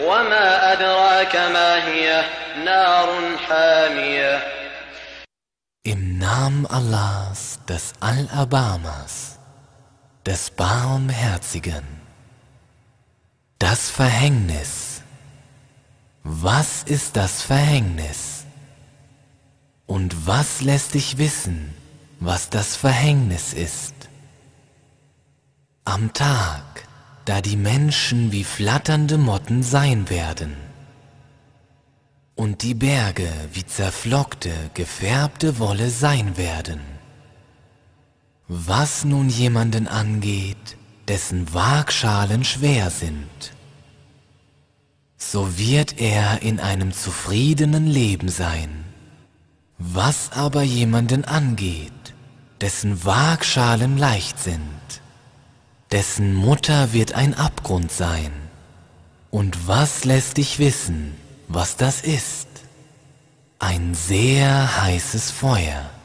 وما أدراك ما هي نار حامية Im Namen Allahs, des Allerbarmers, des Barmherzigen. Das Verhängnis. Was ist das Verhängnis? Und was lässt dich wissen, was das Verhängnis ist? Am Tag, da die Menschen wie flatternde Motten sein werden und die Berge wie zerflockte, gefärbte Wolle sein werden. Was nun jemanden angeht, dessen Waagschalen schwer sind, so wird er in einem zufriedenen Leben sein. Was aber jemanden angeht, dessen Waagschalen leicht sind, dessen Mutter wird ein Abgrund sein. Und was lässt dich wissen, was das ist? Ein sehr heißes Feuer.